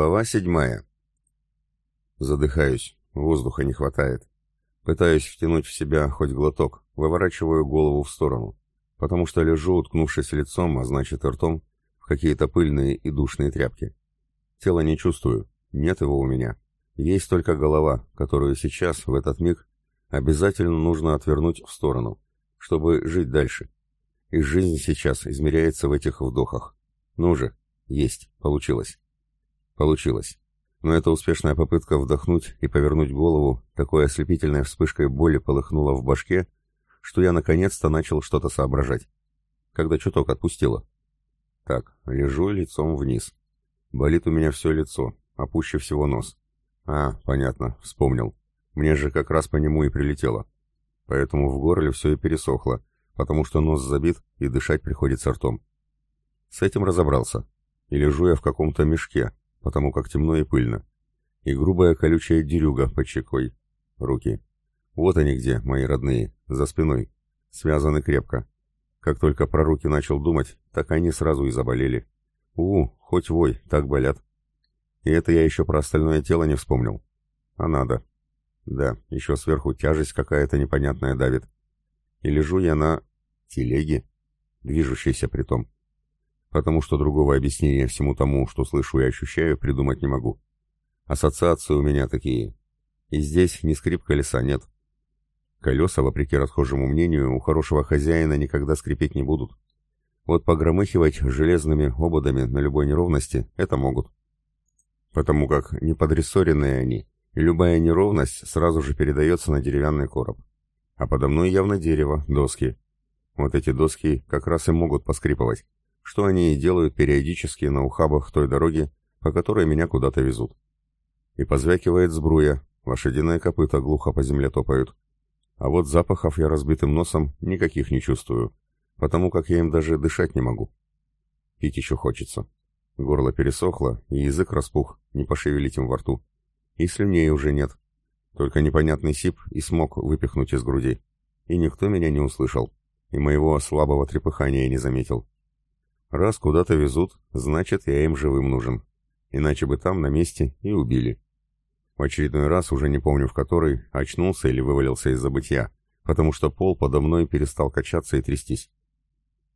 Глава седьмая. Задыхаюсь, воздуха не хватает. Пытаюсь втянуть в себя хоть глоток, выворачиваю голову в сторону, потому что лежу, уткнувшись лицом, а значит ртом, в какие-то пыльные и душные тряпки. Тело не чувствую, нет его у меня. Есть только голова, которую сейчас, в этот миг, обязательно нужно отвернуть в сторону, чтобы жить дальше. И жизнь сейчас измеряется в этих вдохах. Ну же, есть, получилось. Получилось. Но эта успешная попытка вдохнуть и повернуть голову такой ослепительной вспышкой боли полыхнула в башке, что я наконец-то начал что-то соображать. Когда чуток отпустило. Так, лежу лицом вниз. Болит у меня все лицо, а пуще всего нос. А, понятно, вспомнил. Мне же как раз по нему и прилетело. Поэтому в горле все и пересохло, потому что нос забит и дышать приходится ртом. С этим разобрался. И лежу я в каком-то мешке, потому как темно и пыльно. И грубая колючая дерюга под щекой. Руки. Вот они где, мои родные, за спиной. Связаны крепко. Как только про руки начал думать, так они сразу и заболели. У, хоть вой, так болят. И это я еще про остальное тело не вспомнил. А надо. Да, еще сверху тяжесть какая-то непонятная давит. И лежу я на... телеге, движущейся при том потому что другого объяснения всему тому, что слышу и ощущаю, придумать не могу. Ассоциации у меня такие. И здесь ни скрип колеса нет. Колеса, вопреки расхожему мнению, у хорошего хозяина никогда скрипеть не будут. Вот погромыхивать железными ободами на любой неровности — это могут. Потому как неподрессоренные они, и любая неровность сразу же передается на деревянный короб. А подо мной явно дерево, доски. Вот эти доски как раз и могут поскрипывать что они и делают периодически на ухабах той дороги, по которой меня куда-то везут. И позвякивает сбруя, лошадиные копыта глухо по земле топают. А вот запахов я разбитым носом никаких не чувствую, потому как я им даже дышать не могу. Пить еще хочется. Горло пересохло, и язык распух, не пошевелить им во рту. И слюней уже нет. Только непонятный сип и смог выпихнуть из груди. И никто меня не услышал, и моего слабого трепыхания не заметил. Раз куда-то везут, значит, я им живым нужен. Иначе бы там, на месте, и убили. В очередной раз, уже не помню в который, очнулся или вывалился из забытья, потому что пол подо мной перестал качаться и трястись.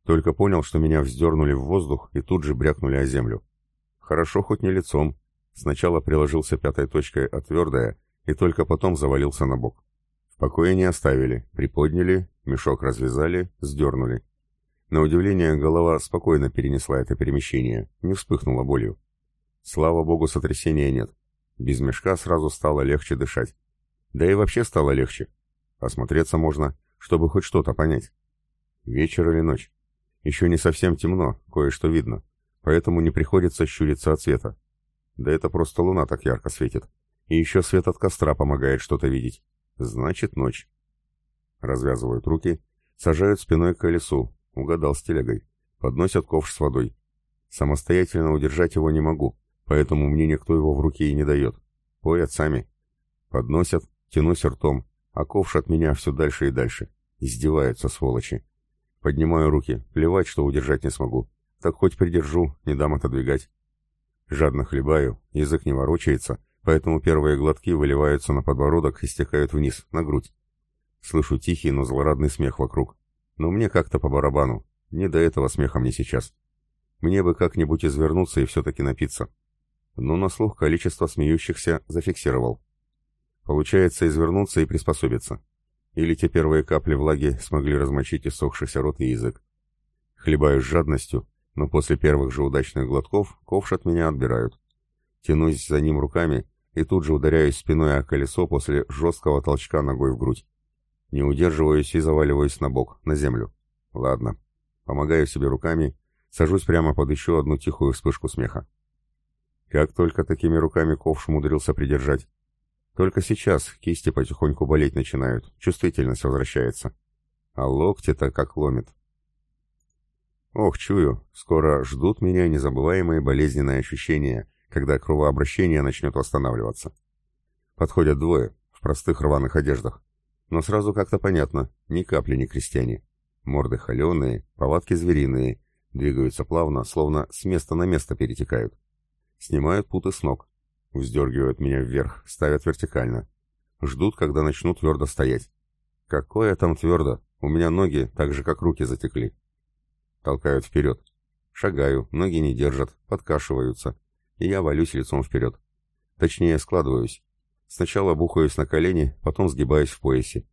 Только понял, что меня вздернули в воздух и тут же брякнули о землю. Хорошо хоть не лицом. Сначала приложился пятой точкой о твердое и только потом завалился на бок. В покое не оставили, приподняли, мешок развязали, сдернули. На удивление, голова спокойно перенесла это перемещение, не вспыхнула болью. Слава богу, сотрясения нет. Без мешка сразу стало легче дышать. Да и вообще стало легче. Осмотреться можно, чтобы хоть что-то понять. Вечер или ночь. Еще не совсем темно, кое-что видно, поэтому не приходится щуриться от света. Да это просто луна так ярко светит. И еще свет от костра помогает что-то видеть. Значит, ночь. Развязывают руки, сажают спиной к колесу, Угадал с телегой. Подносят ковш с водой. Самостоятельно удержать его не могу, поэтому мне никто его в руки и не дает. Поят сами. Подносят, тянусь ртом, а ковш от меня все дальше и дальше. Издеваются, сволочи. Поднимаю руки, плевать, что удержать не смогу. Так хоть придержу, не дам отодвигать. Жадно хлебаю, язык не ворочается, поэтому первые глотки выливаются на подбородок и стекают вниз, на грудь. Слышу тихий, но злорадный смех вокруг. Но мне как-то по барабану. Не до этого смеха мне сейчас. Мне бы как-нибудь извернуться и все-таки напиться. Но на слух количество смеющихся зафиксировал. Получается извернуться и приспособиться. Или те первые капли влаги смогли размочить иссохшийся рот и язык. Хлебаю с жадностью, но после первых же удачных глотков ковш от меня отбирают. Тянусь за ним руками и тут же ударяюсь спиной о колесо после жесткого толчка ногой в грудь. Не удерживаюсь и заваливаюсь на бок, на землю. Ладно. Помогаю себе руками, сажусь прямо под еще одну тихую вспышку смеха. Как только такими руками ковш умудрился придержать. Только сейчас кисти потихоньку болеть начинают, чувствительность возвращается. А локти-то как ломит. Ох, чую, скоро ждут меня незабываемые болезненные ощущения, когда кровообращение начнет восстанавливаться. Подходят двое, в простых рваных одеждах. Но сразу как-то понятно, ни капли не крестьяне. Морды холеные, повадки звериные, двигаются плавно, словно с места на место перетекают. Снимают путы с ног. Вздергивают меня вверх, ставят вертикально. Ждут, когда начну твердо стоять. Какое там твердо? У меня ноги так же, как руки затекли. Толкают вперед. Шагаю, ноги не держат, подкашиваются. И я валюсь лицом вперед. Точнее, складываюсь. Сначала бухаюсь на колени, потом сгибаюсь в поясе.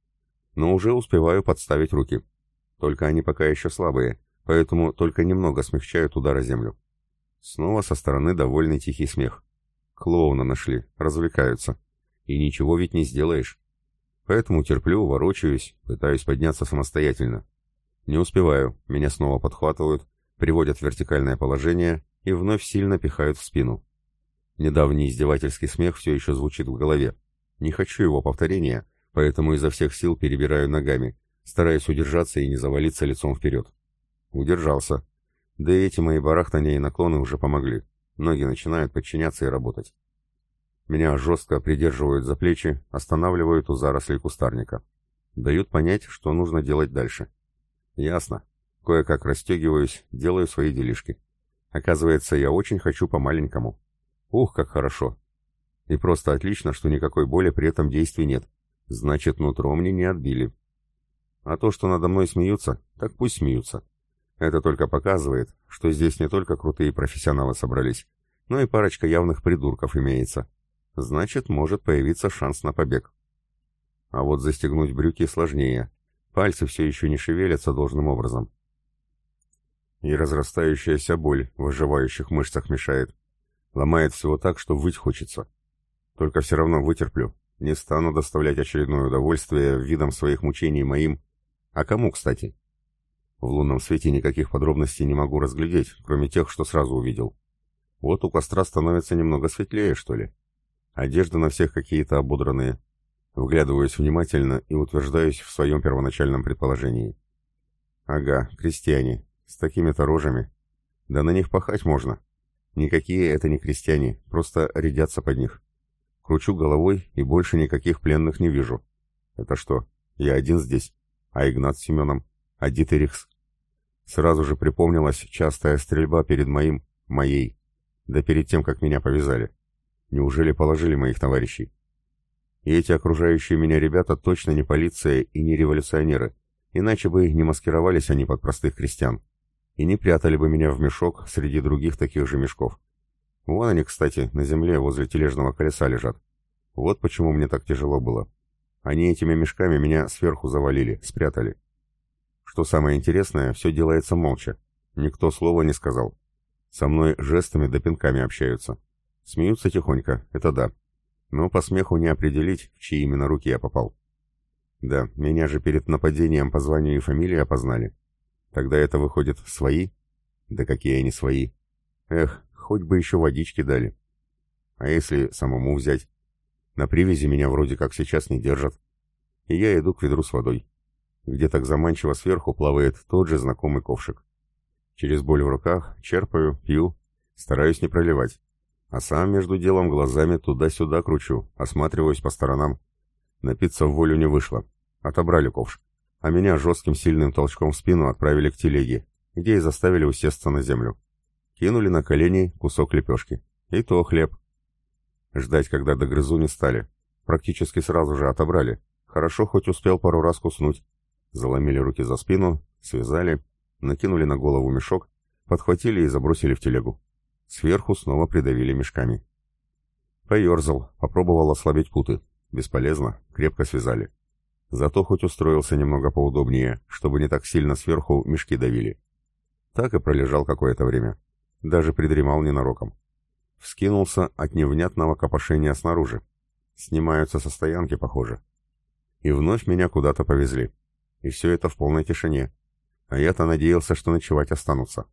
Но уже успеваю подставить руки. Только они пока еще слабые, поэтому только немного смягчают удар о землю. Снова со стороны довольный тихий смех. Клоуна нашли, развлекаются. И ничего ведь не сделаешь. Поэтому терплю, ворочаюсь, пытаюсь подняться самостоятельно. Не успеваю, меня снова подхватывают, приводят в вертикальное положение и вновь сильно пихают в спину. Недавний издевательский смех все еще звучит в голове. Не хочу его повторения, поэтому изо всех сил перебираю ногами, стараясь удержаться и не завалиться лицом вперед. Удержался. Да и эти мои барахтания и наклоны уже помогли. Ноги начинают подчиняться и работать. Меня жестко придерживают за плечи, останавливают у зарослей кустарника. Дают понять, что нужно делать дальше. Ясно. Кое-как расстегиваюсь, делаю свои делишки. Оказывается, я очень хочу по-маленькому. Ух, как хорошо. И просто отлично, что никакой боли при этом действии нет. Значит, нутро мне не отбили. А то, что надо мной смеются, так пусть смеются. Это только показывает, что здесь не только крутые профессионалы собрались, но и парочка явных придурков имеется. Значит, может появиться шанс на побег. А вот застегнуть брюки сложнее. Пальцы все еще не шевелятся должным образом. И разрастающаяся боль в оживающих мышцах мешает. Ломает всего так, что выть хочется. Только все равно вытерплю. Не стану доставлять очередное удовольствие видом своих мучений моим. А кому, кстати? В лунном свете никаких подробностей не могу разглядеть, кроме тех, что сразу увидел. Вот у костра становится немного светлее, что ли. Одежда на всех какие-то ободранные. Вглядываюсь внимательно и утверждаюсь в своем первоначальном предположении. Ага, крестьяне. С такими-то рожами. Да на них пахать можно. Никакие это не крестьяне, просто рядятся под них. Кручу головой и больше никаких пленных не вижу. Это что, я один здесь? А Игнат с Семеном? А Дитерихс? Сразу же припомнилась частая стрельба перед моим, моей, да перед тем, как меня повязали. Неужели положили моих товарищей? И эти окружающие меня ребята точно не полиция и не революционеры, иначе бы не маскировались они под простых крестьян. И не прятали бы меня в мешок среди других таких же мешков. Вон они, кстати, на земле возле тележного колеса лежат. Вот почему мне так тяжело было. Они этими мешками меня сверху завалили, спрятали. Что самое интересное, все делается молча. Никто слова не сказал. Со мной жестами да пинками общаются. Смеются тихонько, это да. Но по смеху не определить, в чьи именно руки я попал. Да, меня же перед нападением по званию и фамилии опознали. Тогда это выходит свои? Да какие они свои? Эх, хоть бы еще водички дали. А если самому взять? На привязи меня вроде как сейчас не держат. И я иду к ведру с водой. Где так заманчиво сверху плавает тот же знакомый ковшик. Через боль в руках черпаю, пью, стараюсь не проливать. А сам между делом глазами туда-сюда кручу, осматриваюсь по сторонам. Напиться в волю не вышло. Отобрали ковш. А меня жестким сильным толчком в спину отправили к телеге, где и заставили усесться на землю. Кинули на колени кусок лепешки. И то хлеб. Ждать, когда догрызу, не стали. Практически сразу же отобрали. Хорошо, хоть успел пару раз куснуть. Заломили руки за спину, связали, накинули на голову мешок, подхватили и забросили в телегу. Сверху снова придавили мешками. Поерзал, попробовал ослабить путы. Бесполезно, крепко связали. Зато хоть устроился немного поудобнее, чтобы не так сильно сверху мешки давили. Так и пролежал какое-то время. Даже придремал ненароком. Вскинулся от невнятного копошения снаружи. Снимаются со стоянки, похоже. И вновь меня куда-то повезли. И все это в полной тишине. А я-то надеялся, что ночевать останутся.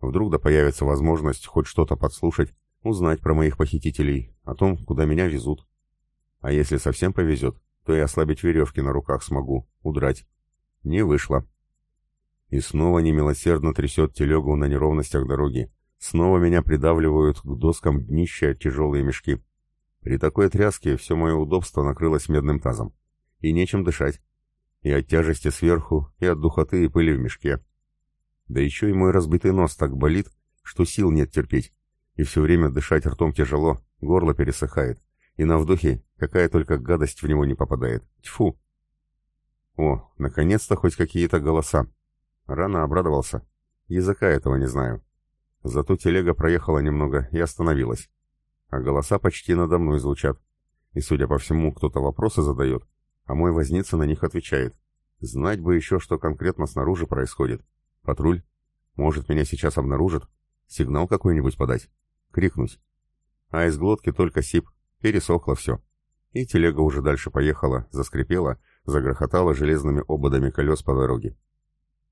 Вдруг да появится возможность хоть что-то подслушать, узнать про моих похитителей, о том, куда меня везут. А если совсем повезет, то и ослабить веревки на руках смогу, удрать. Не вышло. И снова немилосердно трясет телегу на неровностях дороги. Снова меня придавливают к доскам днища тяжелые мешки. При такой тряске все мое удобство накрылось медным тазом. И нечем дышать. И от тяжести сверху, и от духоты и пыли в мешке. Да еще и мой разбитый нос так болит, что сил нет терпеть. И все время дышать ртом тяжело, горло пересыхает. И на вдохе какая только гадость в него не попадает. Тьфу! О, наконец-то хоть какие-то голоса. Рано обрадовался. Языка этого не знаю. Зато телега проехала немного и остановилась. А голоса почти надо мной звучат. И, судя по всему, кто-то вопросы задает, а мой возница на них отвечает. Знать бы еще, что конкретно снаружи происходит. Патруль? Может, меня сейчас обнаружат? Сигнал какой-нибудь подать? Крикнуть? А из глотки только сип. Пересохло все. И телега уже дальше поехала, заскрипела, загрохотала железными ободами колес по дороге.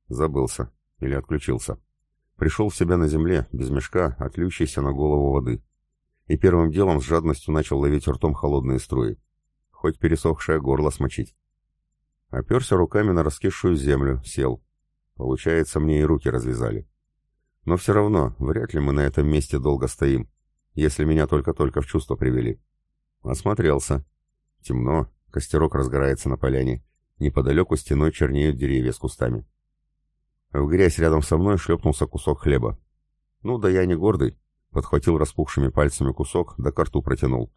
Забылся. Или отключился. Пришел в себя на земле, без мешка, отлющийся на голову воды. И первым делом с жадностью начал ловить ртом холодные струи. Хоть пересохшее горло смочить. Оперся руками на раскисшую землю, сел. Получается, мне и руки развязали. Но все равно, вряд ли мы на этом месте долго стоим, если меня только-только в чувство привели. Осмотрелся. Темно, костерок разгорается на поляне. Неподалеку стеной чернеют деревья с кустами. В грязь рядом со мной шлепнулся кусок хлеба. Ну да я не гордый. Подхватил распухшими пальцами кусок, да карту протянул.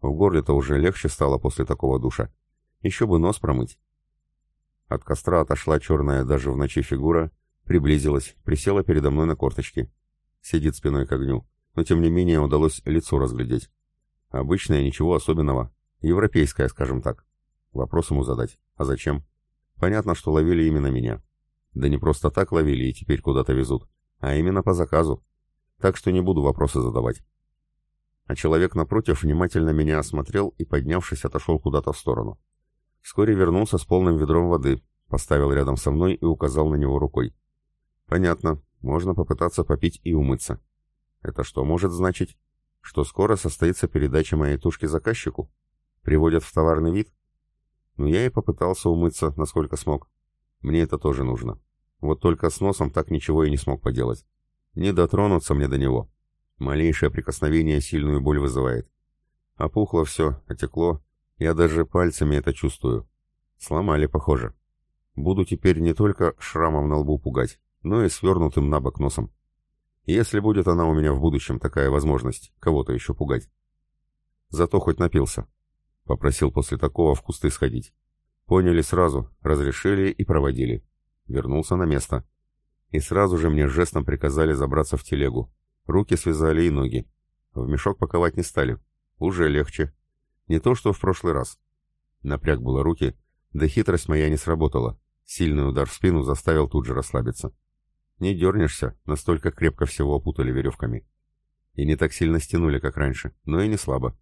В горле-то уже легче стало после такого душа. Еще бы нос промыть. От костра отошла черная даже в ночи фигура, приблизилась, присела передо мной на корточки. Сидит спиной к огню, но тем не менее удалось лицо разглядеть. Обычное, ничего особенного. Европейское, скажем так. Вопрос ему задать. А зачем? Понятно, что ловили именно меня. Да не просто так ловили и теперь куда-то везут, а именно по заказу. Так что не буду вопросы задавать. А человек напротив внимательно меня осмотрел и, поднявшись, отошел куда-то в сторону. Вскоре вернулся с полным ведром воды, поставил рядом со мной и указал на него рукой. Понятно, можно попытаться попить и умыться. Это что может значить? Что скоро состоится передача моей тушки заказчику? Приводят в товарный вид? Ну, я и попытался умыться, насколько смог. Мне это тоже нужно. Вот только с носом так ничего и не смог поделать. Не дотронуться мне до него. Малейшее прикосновение сильную боль вызывает. Опухло все, отекло, я даже пальцами это чувствую. Сломали, похоже. Буду теперь не только шрамом на лбу пугать, но и свернутым на бок носом. Если будет она у меня в будущем такая возможность, кого-то еще пугать. Зато хоть напился. Попросил после такого в кусты сходить. Поняли сразу, разрешили и проводили. Вернулся на место. И сразу же мне жестом приказали забраться в телегу. Руки связали и ноги. В мешок паковать не стали. Уже легче, не то, что в прошлый раз. Напряг было руки, да хитрость моя не сработала. Сильный удар в спину заставил тут же расслабиться. Не дернешься, настолько крепко всего опутали веревками. И не так сильно стянули, как раньше, но и не слабо.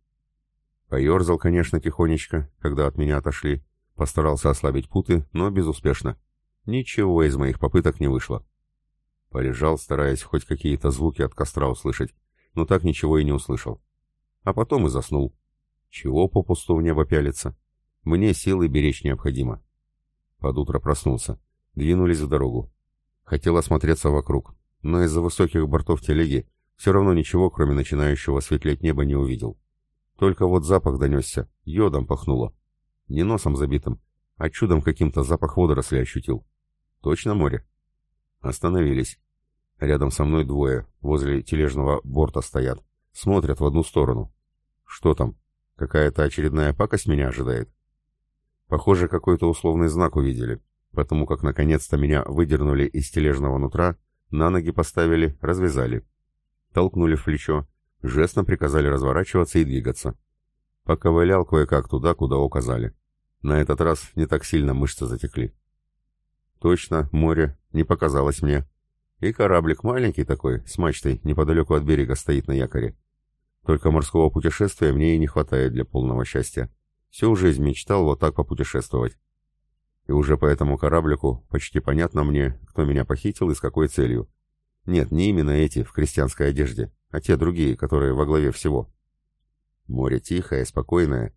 Поерзал, конечно, тихонечко, когда от меня отошли. Постарался ослабить путы, но безуспешно. Ничего из моих попыток не вышло. Полежал, стараясь хоть какие-то звуки от костра услышать, но так ничего и не услышал. А потом и заснул. Чего попусту в небо пялиться? Мне силы беречь необходимо. Под утро проснулся. Двинулись в дорогу. Хотел осмотреться вокруг, но из-за высоких бортов телеги все равно ничего, кроме начинающего светлеть неба, не увидел. Только вот запах донесся, йодом пахнуло. Не носом забитым, а чудом каким-то запах водорослей ощутил. Точно море? Остановились. Рядом со мной двое, возле тележного борта стоят. Смотрят в одну сторону. Что там? Какая-то очередная пакость меня ожидает. Похоже, какой-то условный знак увидели, потому как наконец-то меня выдернули из тележного нутра, на ноги поставили, развязали. Толкнули в плечо, жестом приказали разворачиваться и двигаться. Поковылял кое-как туда, куда указали. На этот раз не так сильно мышцы затекли. Точно, море, не показалось мне. И кораблик маленький такой, с мачтой, неподалеку от берега стоит на якоре. Только морского путешествия мне и не хватает для полного счастья. Всю жизнь мечтал вот так попутешествовать. И уже по этому кораблику почти понятно мне, кто меня похитил и с какой целью. Нет, не именно эти в крестьянской одежде, а те другие, которые во главе всего. Море тихое, спокойное.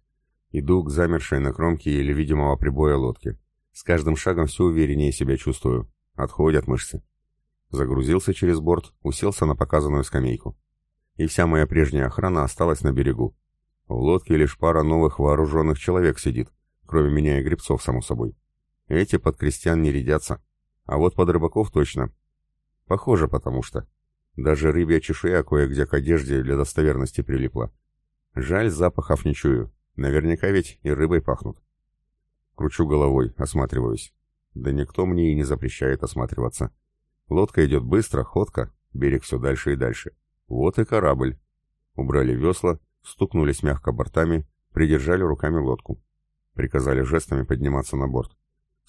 Иду к замершей на кромке или видимого прибоя лодке. С каждым шагом все увереннее себя чувствую. Отходят мышцы. Загрузился через борт, уселся на показанную скамейку и вся моя прежняя охрана осталась на берегу. В лодке лишь пара новых вооруженных человек сидит, кроме меня и гребцов, само собой. Эти под крестьян не рядятся, а вот под рыбаков точно. Похоже, потому что. Даже рыбья чешуя кое-где к одежде для достоверности прилипла. Жаль, запахов не чую. Наверняка ведь и рыбой пахнут. Кручу головой, осматриваюсь. Да никто мне и не запрещает осматриваться. Лодка идет быстро, ходка, берег все дальше и дальше. Вот и корабль. Убрали весла, стукнулись мягко бортами, придержали руками лодку. Приказали жестами подниматься на борт.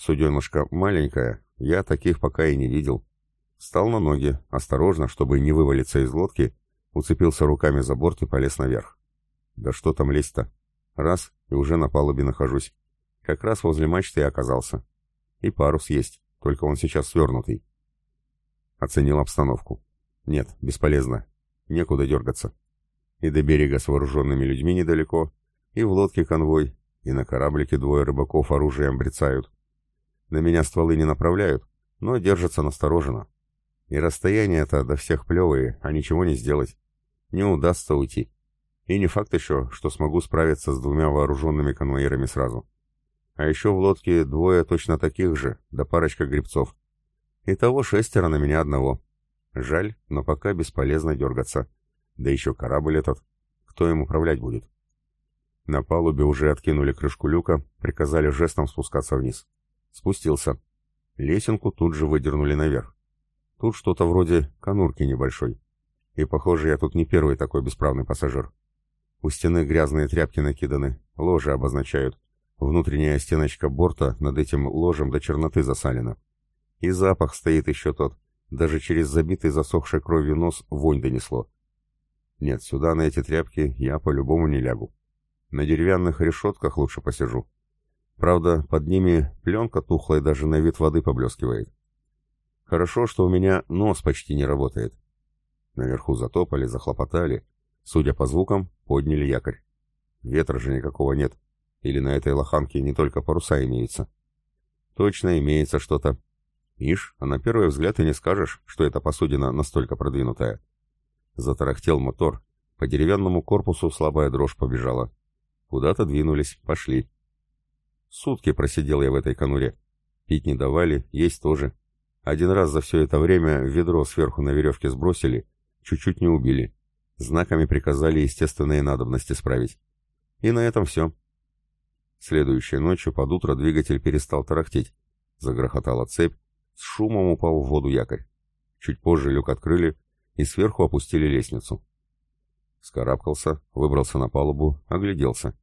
Суденышко маленькое, я таких пока и не видел. Встал на ноги, осторожно, чтобы не вывалиться из лодки, уцепился руками за борт и полез наверх. Да что там лезть-то? Раз, и уже на палубе нахожусь. Как раз возле мачты и оказался. И парус есть, только он сейчас свернутый. Оценил обстановку. Нет, бесполезно. Некуда дергаться. И до берега с вооруженными людьми недалеко, и в лодке конвой, и на кораблике двое рыбаков оружием брецают. На меня стволы не направляют, но держатся настороженно. И расстояние-то до всех плевые, а ничего не сделать. Не удастся уйти. И не факт еще, что смогу справиться с двумя вооруженными конвоирами сразу. А еще в лодке двое точно таких же, да парочка грибцов. Итого шестеро на меня одного. Жаль, но пока бесполезно дергаться. Да еще корабль этот. Кто им управлять будет? На палубе уже откинули крышку люка, приказали жестом спускаться вниз. Спустился. Лесенку тут же выдернули наверх. Тут что-то вроде конурки небольшой. И, похоже, я тут не первый такой бесправный пассажир. У стены грязные тряпки накиданы, ложи обозначают. Внутренняя стеночка борта над этим ложем до черноты засалена. И запах стоит еще тот. Даже через забитый засохшей кровью нос вонь донесло. Нет, сюда на эти тряпки я по-любому не лягу. На деревянных решетках лучше посижу. Правда, под ними пленка тухлая даже на вид воды поблескивает. Хорошо, что у меня нос почти не работает. Наверху затопали, захлопотали. Судя по звукам, подняли якорь. Ветра же никакого нет. Или на этой лоханке не только паруса имеются. Точно имеется что-то. Ишь, а на первый взгляд и не скажешь, что эта посудина настолько продвинутая. Затарахтел мотор. По деревянному корпусу слабая дрожь побежала. Куда-то двинулись, пошли. Сутки просидел я в этой конуре. Пить не давали, есть тоже. Один раз за все это время ведро сверху на веревке сбросили, чуть-чуть не убили. Знаками приказали естественные надобности справить. И на этом все. Следующей ночью под утро двигатель перестал тарахтеть. Загрохотала цепь, с шумом упал в воду якорь. Чуть позже люк открыли и сверху опустили лестницу. Скарабкался, выбрался на палубу, огляделся.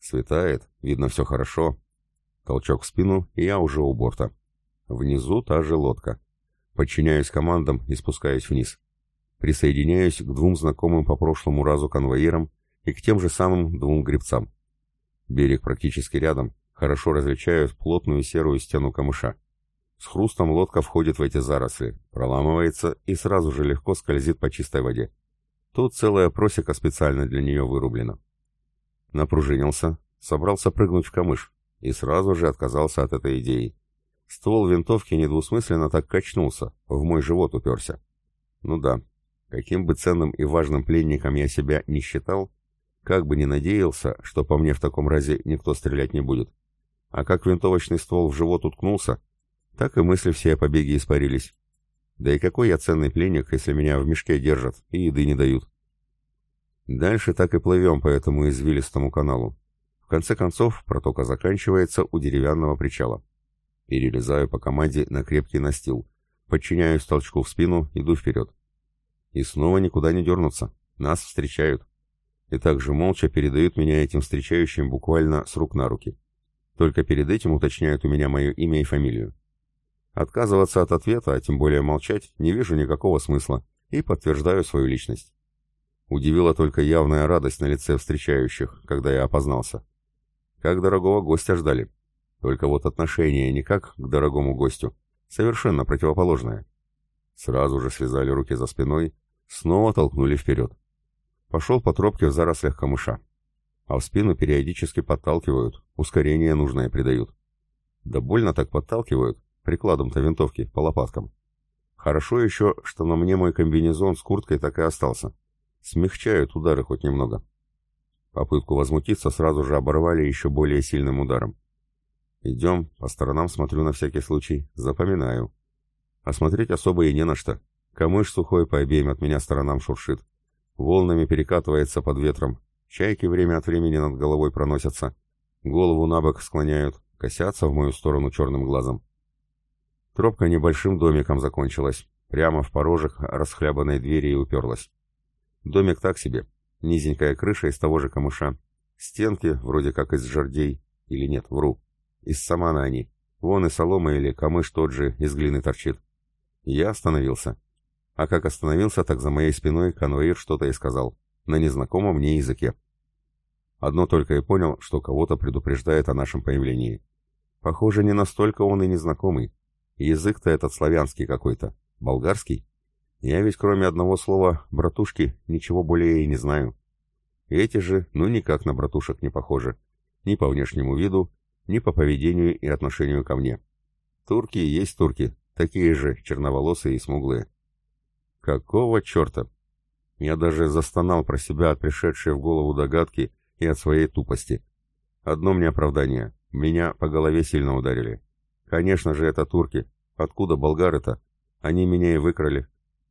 Светает, видно все хорошо. Толчок в спину, и я уже у борта. Внизу та же лодка. Подчиняюсь командам и спускаюсь вниз. Присоединяюсь к двум знакомым по прошлому разу конвоирам и к тем же самым двум гребцам. Берег практически рядом, хорошо различаю плотную серую стену камыша. С хрустом лодка входит в эти заросли, проламывается и сразу же легко скользит по чистой воде. Тут целая просека специально для нее вырублена. Напружинился, собрался прыгнуть в камыш и сразу же отказался от этой идеи. Ствол винтовки недвусмысленно так качнулся, в мой живот уперся. Ну да, каким бы ценным и важным пленником я себя не считал, как бы ни надеялся, что по мне в таком разе никто стрелять не будет. А как винтовочный ствол в живот уткнулся, так и мысли все о побеге испарились. Да и какой я ценный пленник, если меня в мешке держат и еды не дают. Дальше так и плывем по этому извилистому каналу. В конце концов, протока заканчивается у деревянного причала. Перелезаю по команде на крепкий настил. Подчиняюсь толчку в спину, иду вперед. И снова никуда не дернуться. Нас встречают. И также молча передают меня этим встречающим буквально с рук на руки. Только перед этим уточняют у меня мое имя и фамилию. Отказываться от ответа, а тем более молчать, не вижу никакого смысла и подтверждаю свою личность. Удивила только явная радость на лице встречающих, когда я опознался. Как дорогого гостя ждали. Только вот отношение никак к дорогому гостю, совершенно противоположное. Сразу же связали руки за спиной, снова толкнули вперед. Пошел по тропке в зарослях камыша. А в спину периодически подталкивают, ускорение нужное придают. Да больно так подталкивают, прикладом-то винтовки, по лопаткам. Хорошо еще, что на мне мой комбинезон с курткой так и остался. Смягчают удары хоть немного. Попытку возмутиться сразу же оборвали еще более сильным ударом. Идем, по сторонам смотрю на всякий случай, запоминаю. А смотреть особо и не на что. Камыш сухой по обеим от меня сторонам шуршит. Волнами перекатывается под ветром. Чайки время от времени над головой проносятся. Голову на бок склоняют, косятся в мою сторону черным глазом. Тропка небольшим домиком закончилась. Прямо в порожек расхлябанной двери и уперлась. Домик так себе. Низенькая крыша из того же камыша. Стенки вроде как из жердей. Или нет, вру. Из самана они. Вон и солома или камыш тот же из глины торчит. Я остановился. А как остановился, так за моей спиной конвоир что-то и сказал. На незнакомом мне языке. Одно только и понял, что кого-то предупреждает о нашем появлении. Похоже, не настолько он и незнакомый. Язык-то этот славянский какой-то. Болгарский? Я ведь кроме одного слова «братушки» ничего более и не знаю. Эти же, ну никак на братушек не похожи. Ни по внешнему виду, ни по поведению и отношению ко мне. Турки есть турки, такие же, черноволосые и смуглые. Какого черта? Я даже застонал про себя от пришедшей в голову догадки и от своей тупости. Одно мне оправдание. Меня по голове сильно ударили. Конечно же, это турки. Откуда болгары-то? Они меня и выкрали.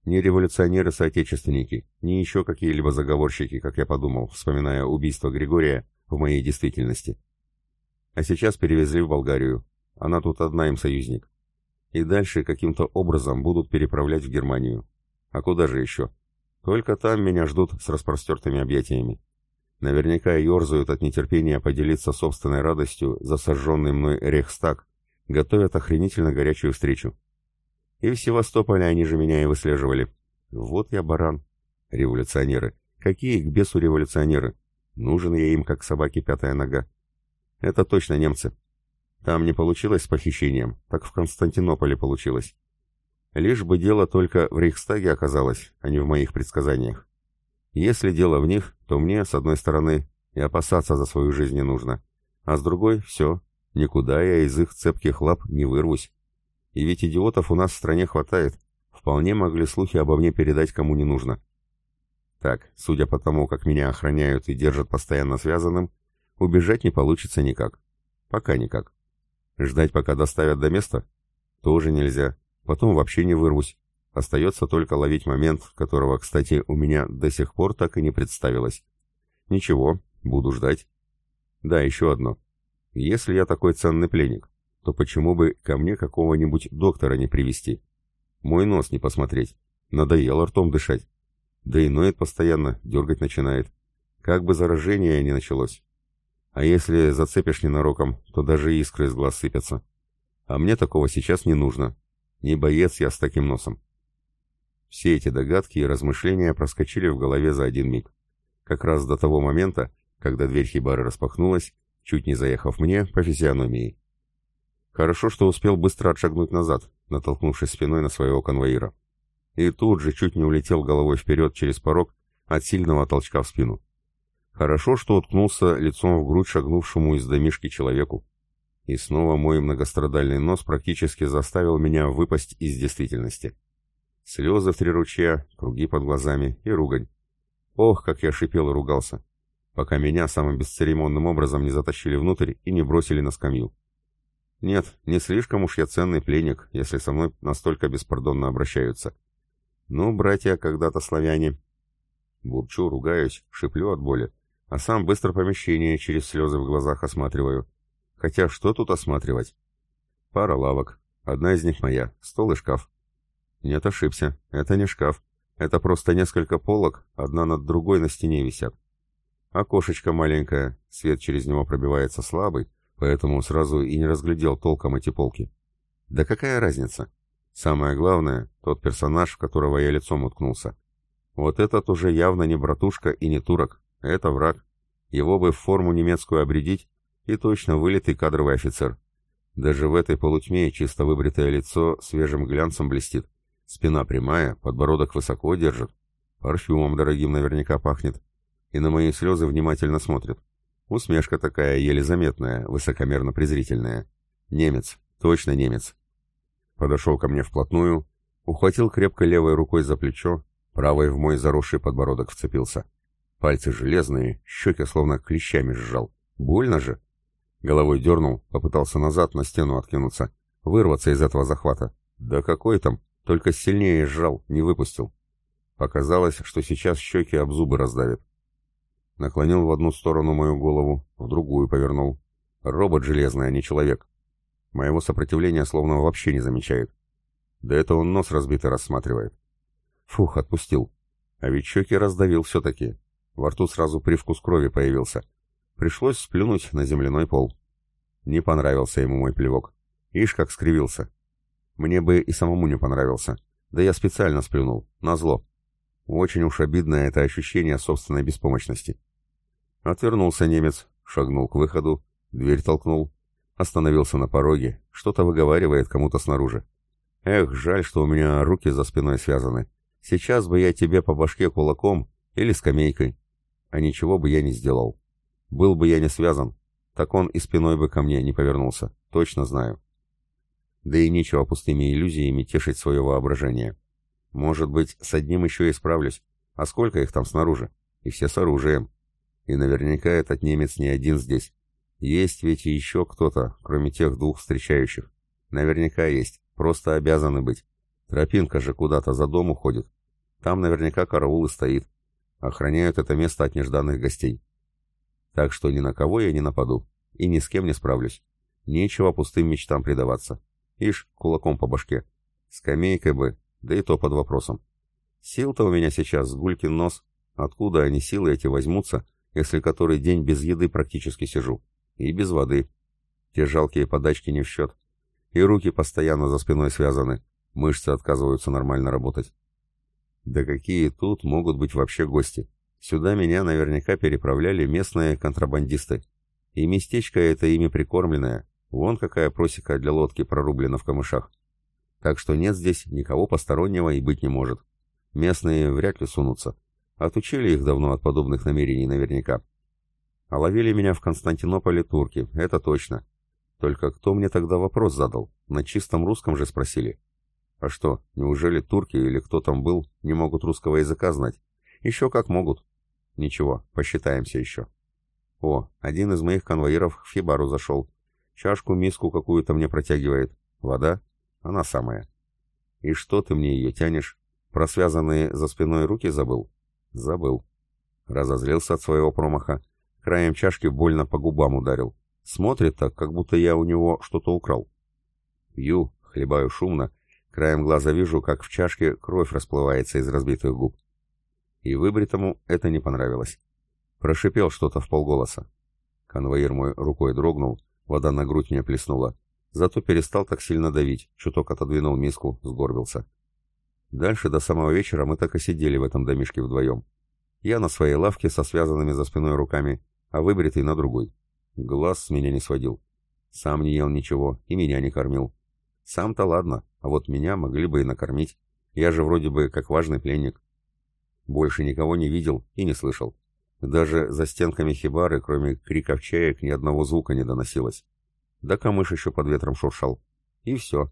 Не революционеры-соотечественники, не еще какие-либо заговорщики, как я подумал, вспоминая убийство Григория в моей действительности. А сейчас перевезли в Болгарию. Она тут одна им союзник. И дальше каким-то образом будут переправлять в Германию. А куда же еще? Только там меня ждут с распростертыми объятиями. Наверняка ерзают от нетерпения поделиться собственной радостью за сожженный мной Рейхстаг, готовят охренительно горячую встречу. И в Севастополе они же меня и выслеживали. Вот я баран. Революционеры. Какие к бесу революционеры? Нужен я им, как собаке пятая нога. Это точно немцы. Там не получилось с похищением, так в Константинополе получилось. Лишь бы дело только в Рейхстаге оказалось, а не в моих предсказаниях. Если дело в них, то мне, с одной стороны, и опасаться за свою жизнь не нужно, а с другой — все, никуда я из их цепких лап не вырвусь. И ведь идиотов у нас в стране хватает, вполне могли слухи обо мне передать кому не нужно. Так, судя по тому, как меня охраняют и держат постоянно связанным, убежать не получится никак. Пока никак. Ждать, пока доставят до места? Тоже нельзя. Потом вообще не вырвусь. Остается только ловить момент, которого, кстати, у меня до сих пор так и не представилось. Ничего, буду ждать. Да, еще одно. Если я такой ценный пленник, то почему бы ко мне какого-нибудь доктора не привести? Мой нос не посмотреть. Надоело ртом дышать. Да и ноет постоянно, дергать начинает. Как бы заражение не началось. А если зацепишь ненароком, то даже искры из глаз сыпятся. А мне такого сейчас не нужно. Не боец я с таким носом. Все эти догадки и размышления проскочили в голове за один миг. Как раз до того момента, когда дверь хибары распахнулась, чуть не заехав мне по физиономии. Хорошо, что успел быстро отшагнуть назад, натолкнувшись спиной на своего конвоира. И тут же чуть не улетел головой вперед через порог от сильного толчка в спину. Хорошо, что уткнулся лицом в грудь шагнувшему из домишки человеку. И снова мой многострадальный нос практически заставил меня выпасть из действительности. Слезы в три ручья, круги под глазами и ругань. Ох, как я шипел и ругался, пока меня самым бесцеремонным образом не затащили внутрь и не бросили на скамью. Нет, не слишком уж я ценный пленник, если со мной настолько беспардонно обращаются. Ну, братья, когда-то славяне. Бурчу, ругаюсь, шиплю от боли а сам быстро помещение через слезы в глазах осматриваю. Хотя что тут осматривать? Пара лавок. Одна из них моя, стол и шкаф. Нет, ошибся. Это не шкаф. Это просто несколько полок, одна над другой на стене висят. Окошечко маленькое, свет через него пробивается слабый, поэтому сразу и не разглядел толком эти полки. Да какая разница? Самое главное, тот персонаж, в которого я лицом уткнулся. Вот этот уже явно не братушка и не турок. Это враг. Его бы в форму немецкую обредить, и точно вылитый кадровый офицер. Даже в этой полутьме чисто выбритое лицо свежим глянцем блестит. Спина прямая, подбородок высоко держит. Парфюмом дорогим наверняка пахнет. И на мои слезы внимательно смотрит. Усмешка такая, еле заметная, высокомерно-презрительная. Немец, точно немец. Подошел ко мне вплотную, ухватил крепко левой рукой за плечо, правой в мой заросший подбородок вцепился. Пальцы железные, щеки словно клещами сжал. Больно же. Головой дернул, попытался назад на стену откинуться. Вырваться из этого захвата. Да какой там? Только сильнее сжал, не выпустил. Показалось, что сейчас щеки об зубы раздавит. Наклонил в одну сторону мою голову, в другую повернул. Робот железный, а не человек. Моего сопротивления словно вообще не замечает. Да это он нос разбитый рассматривает. Фух, отпустил. А ведь щеки раздавил все-таки. Во рту сразу привкус крови появился. Пришлось сплюнуть на земляной пол. Не понравился ему мой плевок. Ишь, как скривился. Мне бы и самому не понравился. Да я специально сплюнул, назло. Очень уж обидное это ощущение собственной беспомощности. Отвернулся немец, шагнул к выходу, дверь толкнул, остановился на пороге, что-то выговаривает кому-то снаружи. Эх, жаль, что у меня руки за спиной связаны. Сейчас бы я тебе по башке кулаком или скамейкой. А ничего бы я не сделал. Был бы я не связан, так он и спиной бы ко мне не повернулся, точно знаю. Да и нечего пустыми иллюзиями тешить свое воображение. Может быть, с одним еще и справлюсь. А сколько их там снаружи? И все с оружием. И наверняка этот немец не один здесь. Есть ведь и еще кто-то, кроме тех двух встречающих. Наверняка есть. Просто обязаны быть. Тропинка же куда-то за дом уходит. Там наверняка караул и стоит. Охраняют это место от нежданных гостей. Так что ни на кого я не нападу. И ни с кем не справлюсь. Нечего пустым мечтам предаваться. Ишь, кулаком по башке. Скамейкой бы, да и то под вопросом. Сил-то у меня сейчас гулькин нос. Откуда они силы эти возьмутся, если который день без еды практически сижу? И без воды. Те жалкие подачки не в счет. И руки постоянно за спиной связаны. Мышцы отказываются нормально работать. Да какие тут могут быть вообще гости? Сюда меня наверняка переправляли местные контрабандисты. И местечко это ими прикормленное. Вон какая просека для лодки прорублена в камышах. Так что нет здесь никого постороннего и быть не может. Местные вряд ли сунутся. Отучили их давно от подобных намерений наверняка. А ловили меня в Константинополе турки, это точно. Только кто мне тогда вопрос задал? На чистом русском же спросили. А что, неужели турки или кто там был, не могут русского языка знать? Еще как могут. Ничего, посчитаемся еще. О, один из моих конвоиров в Хибару зашел. Чашку, миску какую-то мне протягивает. Вода? Она самая. И что ты мне ее тянешь? Про связанные за спиной руки забыл? Забыл. Разозлился от своего промаха. Краем чашки больно по губам ударил. Смотрит так, как будто я у него что-то украл. Пью, хлебаю шумно. Краем глаза вижу, как в чашке кровь расплывается из разбитых губ. И выбритому это не понравилось. Прошипел что-то в полголоса. Конвоир мой рукой дрогнул, Вода на грудь мне плеснула. Зато перестал так сильно давить, чуток отодвинул миску, сгорбился. Дальше до самого вечера мы так и сидели в этом домишке вдвоем. Я на своей лавке со связанными за спиной руками, а выбритый на другой. Глаз с меня не сводил. Сам не ел ничего и меня не кормил. Сам-то ладно, а вот меня могли бы и накормить. Я же вроде бы как важный пленник. Больше никого не видел и не слышал. Даже за стенками хибары, кроме криков чаек, ни одного звука не доносилось. Да камыш еще под ветром шуршал. И все.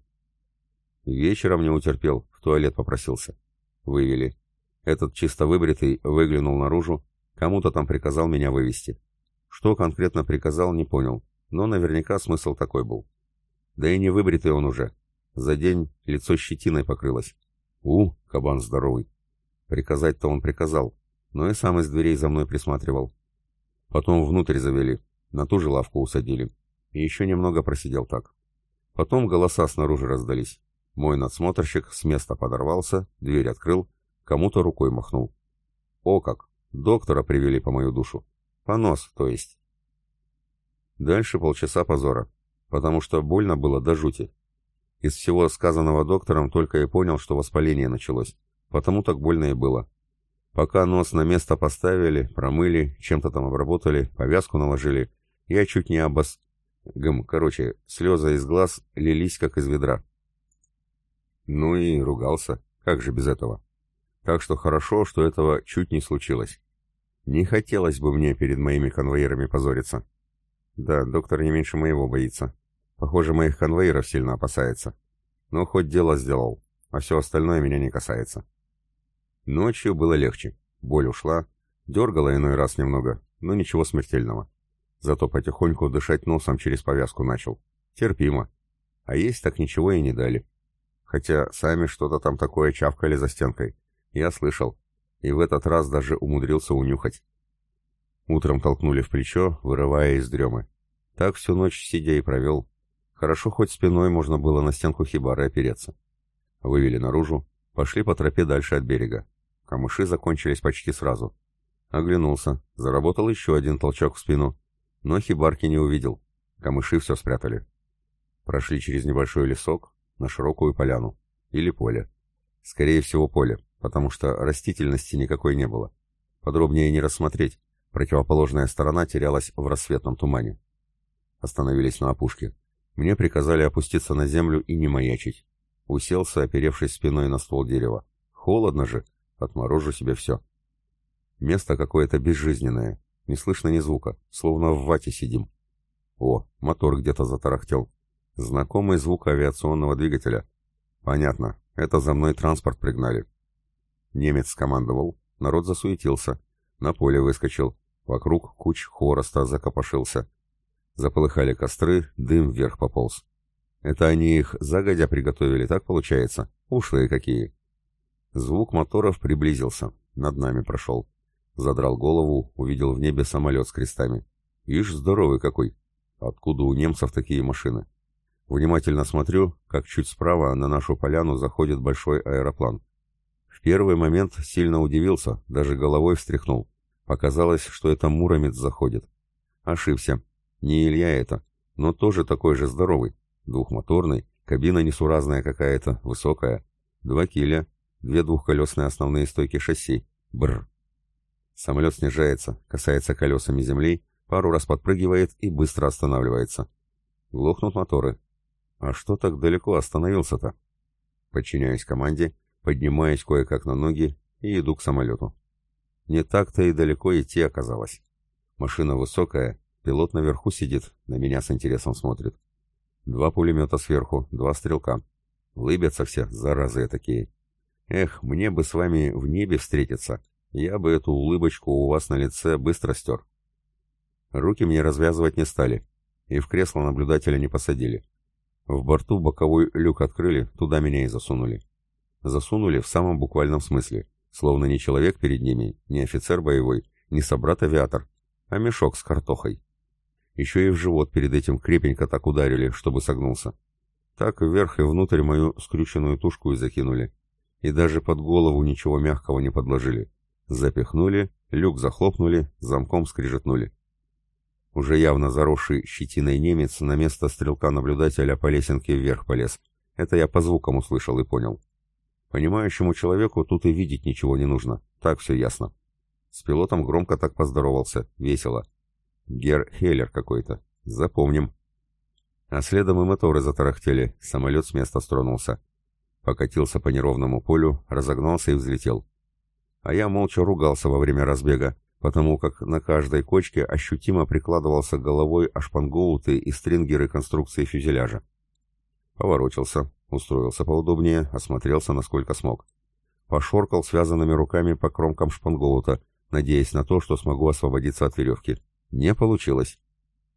Вечером не утерпел, туалет попросился. Вывели. Этот чисто выбритый выглянул наружу, кому-то там приказал меня вывести. Что конкретно приказал, не понял, но наверняка смысл такой был. Да и не выбритый он уже. За день лицо щетиной покрылось. У, кабан здоровый. Приказать-то он приказал, но и сам из дверей за мной присматривал. Потом внутрь завели, на ту же лавку усадили. И еще немного просидел так. Потом голоса снаружи раздались. Мой надсмотрщик с места подорвался, дверь открыл, кому-то рукой махнул. О как! Доктора привели по мою душу. Понос, то есть. Дальше полчаса позора, потому что больно было до жути. Из всего сказанного доктором только и понял, что воспаление началось. Потому так больно и было. Пока нос на место поставили, промыли, чем-то там обработали, повязку наложили, я чуть не обос... Гм, короче, слезы из глаз лились, как из ведра. Ну и ругался, как же без этого. Так что хорошо, что этого чуть не случилось. Не хотелось бы мне перед моими конвоирами позориться. Да, доктор не меньше моего боится. Похоже, моих конвоиров сильно опасается. Но хоть дело сделал, а все остальное меня не касается. Ночью было легче. Боль ушла. Дергала иной раз немного, но ничего смертельного. Зато потихоньку дышать носом через повязку начал. Терпимо. А есть так ничего и не дали. Хотя сами что-то там такое чавкали за стенкой. Я слышал. И в этот раз даже умудрился унюхать. Утром толкнули в плечо, вырывая из дремы. Так всю ночь сидя и провел. Хорошо, хоть спиной можно было на стенку хибары опереться. Вывели наружу, пошли по тропе дальше от берега. Камыши закончились почти сразу. Оглянулся, заработал еще один толчок в спину. Но хибарки не увидел. Камыши все спрятали. Прошли через небольшой лесок на широкую поляну. Или поле. Скорее всего, поле, потому что растительности никакой не было. Подробнее не рассмотреть. Противоположная сторона терялась в рассветном тумане. Остановились на опушке. Мне приказали опуститься на землю и не маячить. Уселся, оперевшись спиной на ствол дерева. Холодно же, отморожу себе все. Место какое-то безжизненное, не слышно ни звука, словно в вате сидим. О, мотор где-то затарахтел. Знакомый звук авиационного двигателя. Понятно, это за мной транспорт пригнали. Немец скомандовал, народ засуетился, на поле выскочил, вокруг куч хвороста закопошился. Заполыхали костры, дым вверх пополз. Это они их загодя приготовили, так получается? Ушлые какие. Звук моторов приблизился, над нами прошел. Задрал голову, увидел в небе самолет с крестами. Ишь, здоровый какой. Откуда у немцев такие машины? Внимательно смотрю, как чуть справа на нашу поляну заходит большой аэроплан. В первый момент сильно удивился, даже головой встряхнул. Показалось, что это Муромец заходит. Ошибся. Не Илья это, но тоже такой же здоровый. Двухмоторный, кабина несуразная какая-то, высокая. Два киля, две двухколесные основные стойки шасси. Бррр. Самолет снижается, касается колесами земли, пару раз подпрыгивает и быстро останавливается. Глохнут моторы. А что так далеко остановился-то? Подчиняюсь команде, поднимаюсь кое-как на ноги и иду к самолету. Не так-то и далеко идти оказалось. Машина высокая, Пилот наверху сидит, на меня с интересом смотрит. Два пулемета сверху, два стрелка. Лыбятся все, заразы такие. Эх, мне бы с вами в небе встретиться. Я бы эту улыбочку у вас на лице быстро стер. Руки мне развязывать не стали. И в кресло наблюдателя не посадили. В борту боковой люк открыли, туда меня и засунули. Засунули в самом буквальном смысле. Словно не человек перед ними, не офицер боевой, не собрат-авиатор, а мешок с картохой. Еще и в живот перед этим крепенько так ударили, чтобы согнулся. Так вверх и внутрь мою скрюченную тушку и закинули. И даже под голову ничего мягкого не подложили. Запихнули, люк захлопнули, замком скрижетнули. Уже явно заросший щетиной немец на место стрелка-наблюдателя по лесенке вверх полез. Это я по звукам услышал и понял. Понимающему человеку тут и видеть ничего не нужно. Так все ясно. С пилотом громко так поздоровался, весело. Гер Хеллер какой-то. Запомним. А следом и моторы затарахтели, самолет с места стронулся. Покатился по неровному полю, разогнался и взлетел. А я молча ругался во время разбега, потому как на каждой кочке ощутимо прикладывался головой ашпангоуты и стрингеры конструкции фюзеляжа. Поворочился, устроился поудобнее, осмотрелся насколько смог. Пошоркал связанными руками по кромкам шпангоута, надеясь на то, что смогу освободиться от веревки. Не получилось.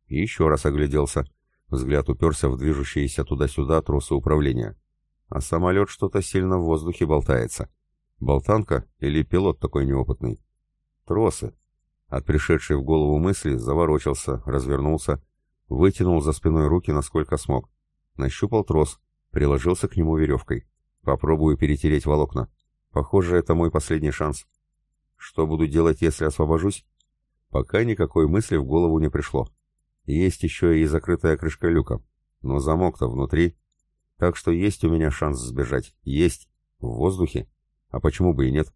Еще раз огляделся. Взгляд уперся в движущиеся туда-сюда тросы управления. А самолет что-то сильно в воздухе болтается. Болтанка или пилот такой неопытный? Тросы. От пришедшей в голову мысли заворочился, развернулся, вытянул за спиной руки насколько смог. Нащупал трос, приложился к нему веревкой. Попробую перетереть волокна. Похоже, это мой последний шанс. Что буду делать, если освобожусь? Пока никакой мысли в голову не пришло. Есть еще и закрытая крышка люка, но замок-то внутри. Так что есть у меня шанс сбежать. Есть. В воздухе. А почему бы и нет?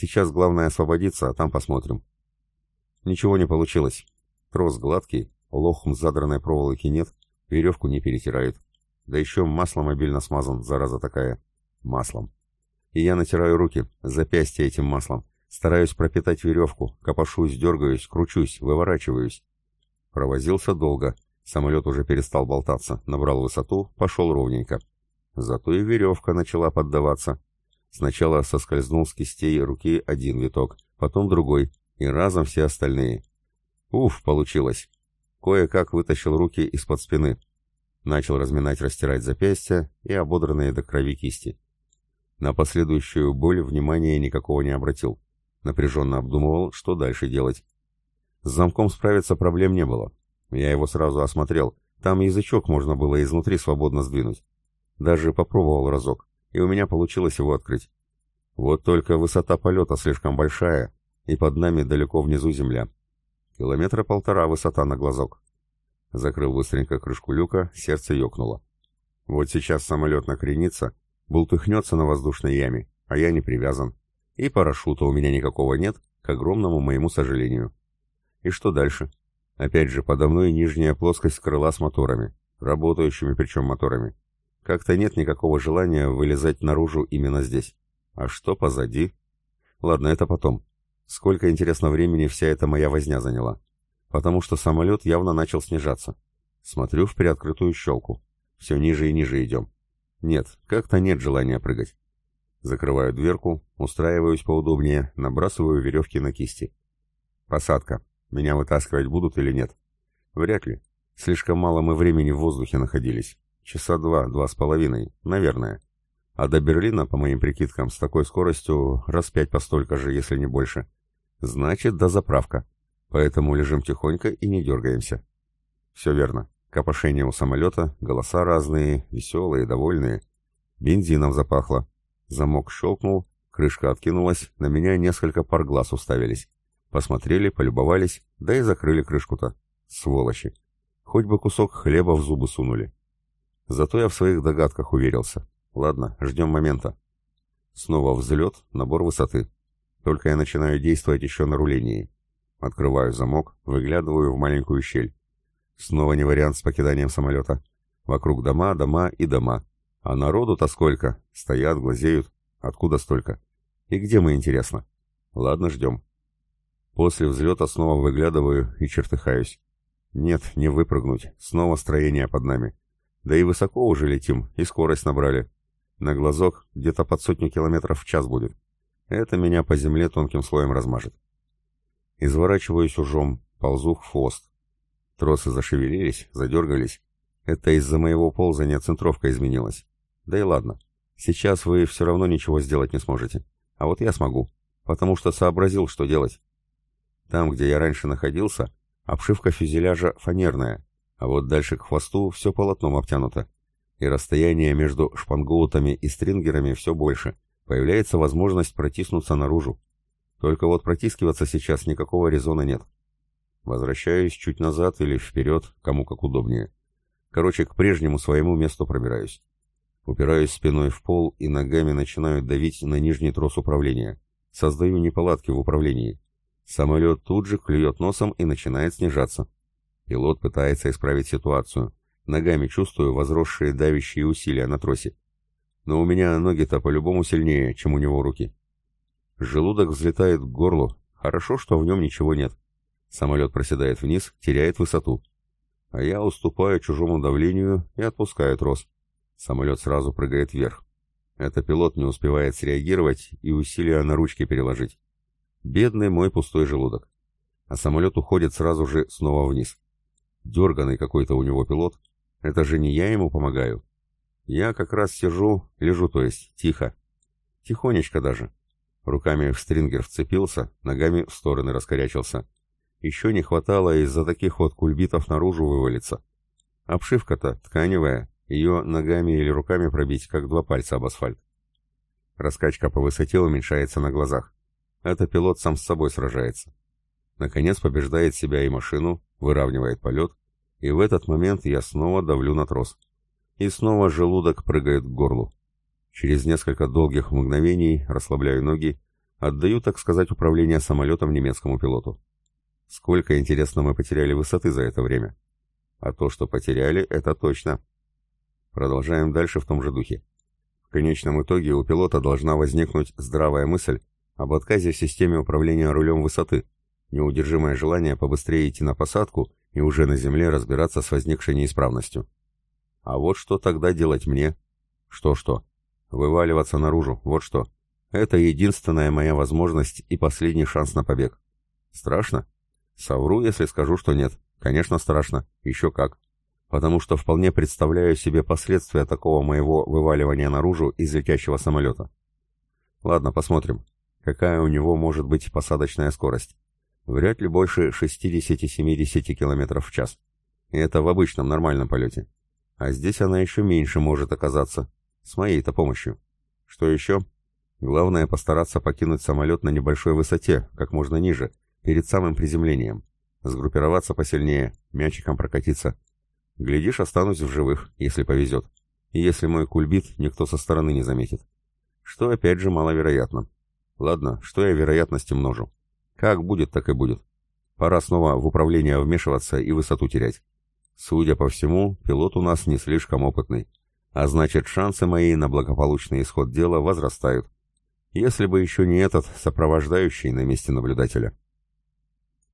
Сейчас главное освободиться, а там посмотрим. Ничего не получилось. Трос гладкий, лохом задранной проволоки нет, веревку не перетирает. Да еще маслом обильно смазан, зараза такая. Маслом. И я натираю руки, запястья этим маслом. Стараюсь пропитать веревку, копошусь, дергаюсь, кручусь, выворачиваюсь. Провозился долго. Самолет уже перестал болтаться, набрал высоту, пошел ровненько. Зато и веревка начала поддаваться. Сначала соскользнул с кистей руки один виток, потом другой, и разом все остальные. Уф, получилось. Кое-как вытащил руки из-под спины. Начал разминать, растирать запястья и ободранные до крови кисти. На последующую боль внимания никакого не обратил. Напряженно обдумывал, что дальше делать. С замком справиться проблем не было. Я его сразу осмотрел. Там язычок можно было изнутри свободно сдвинуть. Даже попробовал разок, и у меня получилось его открыть. Вот только высота полета слишком большая, и под нами далеко внизу земля. Километра полтора высота на глазок. Закрыл быстренько крышку люка, сердце ёкнуло. Вот сейчас самолет накренится, бултыхнется на воздушной яме, а я не привязан. И парашюта у меня никакого нет, к огромному моему сожалению. И что дальше? Опять же, подо мной нижняя плоскость крыла с моторами, работающими причем моторами. Как-то нет никакого желания вылезать наружу именно здесь. А что позади? Ладно, это потом. Сколько, интересно, времени вся эта моя возня заняла? Потому что самолет явно начал снижаться. Смотрю в приоткрытую щелку. Все ниже и ниже идем. Нет, как-то нет желания прыгать. Закрываю дверку, устраиваюсь поудобнее, набрасываю веревки на кисти. Посадка. Меня вытаскивать будут или нет? Вряд ли. Слишком мало мы времени в воздухе находились. Часа два, два с половиной, наверное. А до Берлина, по моим прикидкам, с такой скоростью раз пять по столько же, если не больше. Значит, до заправка. Поэтому лежим тихонько и не дергаемся. Все верно. Копошение у самолета, голоса разные, веселые, довольные. Бензином запахло. Замок щелкнул, крышка откинулась, на меня несколько пар глаз уставились. Посмотрели, полюбовались, да и закрыли крышку-то. Сволочи. Хоть бы кусок хлеба в зубы сунули. Зато я в своих догадках уверился. Ладно, ждем момента. Снова взлет, набор высоты. Только я начинаю действовать еще на рулении. Открываю замок, выглядываю в маленькую щель. Снова не вариант с покиданием самолета. Вокруг дома, дома и дома. А народу-то сколько? Стоят, глазеют. Откуда столько? И где мы, интересно? Ладно, ждем. После взлета снова выглядываю и чертыхаюсь. Нет, не выпрыгнуть. Снова строение под нами. Да и высоко уже летим, и скорость набрали. На глазок где-то под сотню километров в час будет. Это меня по земле тонким слоем размажет. Изворачиваюсь ужом, ползу в хвост. Тросы зашевелились, задергались. Это из-за моего ползания центровка изменилась. Да и ладно. Сейчас вы все равно ничего сделать не сможете. А вот я смогу. Потому что сообразил, что делать. Там, где я раньше находился, обшивка фюзеляжа фанерная, а вот дальше к хвосту все полотном обтянуто. И расстояние между шпангоутами и стрингерами все больше. Появляется возможность протиснуться наружу. Только вот протискиваться сейчас никакого резона нет. Возвращаюсь чуть назад или вперед, кому как удобнее. Короче, к прежнему своему месту пробираюсь. Упираюсь спиной в пол и ногами начинаю давить на нижний трос управления. Создаю неполадки в управлении. Самолет тут же клюет носом и начинает снижаться. Пилот пытается исправить ситуацию. Ногами чувствую возросшие давящие усилия на тросе. Но у меня ноги-то по-любому сильнее, чем у него руки. Желудок взлетает к горлу. Хорошо, что в нем ничего нет. Самолет проседает вниз, теряет высоту. А я уступаю чужому давлению и отпускаю трос. Самолет сразу прыгает вверх. Это пилот не успевает среагировать и усилия на ручке переложить. Бедный мой пустой желудок. А самолет уходит сразу же снова вниз. Дерганный какой-то у него пилот. Это же не я ему помогаю. Я как раз сижу, лежу, то есть, тихо. Тихонечко даже. Руками в стрингер вцепился, ногами в стороны раскорячился. Еще не хватало из-за таких вот кульбитов наружу вывалиться. Обшивка-то тканевая, ее ногами или руками пробить, как два пальца об асфальт. Раскачка по высоте уменьшается на глазах. Это пилот сам с собой сражается. Наконец побеждает себя и машину, выравнивает полет, и в этот момент я снова давлю на трос. И снова желудок прыгает к горлу. Через несколько долгих мгновений расслабляю ноги, отдаю, так сказать, управление самолетом немецкому пилоту. Сколько, интересно, мы потеряли высоты за это время? А то, что потеряли, это точно. Продолжаем дальше в том же духе. В конечном итоге у пилота должна возникнуть здравая мысль об отказе в системе управления рулем высоты, неудержимое желание побыстрее идти на посадку и уже на земле разбираться с возникшей неисправностью. А вот что тогда делать мне? Что-что? Вываливаться наружу, вот что. Это единственная моя возможность и последний шанс на побег. Страшно? Совру, если скажу, что нет. Конечно, страшно. Еще как. потому что вполне представляю себе последствия такого моего вываливания наружу из летящего самолета. Ладно, посмотрим, какая у него может быть посадочная скорость. Вряд ли больше 60-70 км в час. И это в обычном нормальном полете. А здесь она еще меньше может оказаться. С моей-то помощью. Что еще? Главное постараться покинуть самолет на небольшой высоте, как можно ниже, перед самым приземлением. Сгруппироваться посильнее, мячиком прокатиться. Глядишь, останусь в живых, если повезет. И если мой кульбит никто со стороны не заметит. Что опять же маловероятно. Ладно, что я вероятности множу. Как будет, так и будет. Пора снова в управление вмешиваться и высоту терять. Судя по всему, пилот у нас не слишком опытный. А значит, шансы мои на благополучный исход дела возрастают. Если бы еще не этот сопровождающий на месте наблюдателя.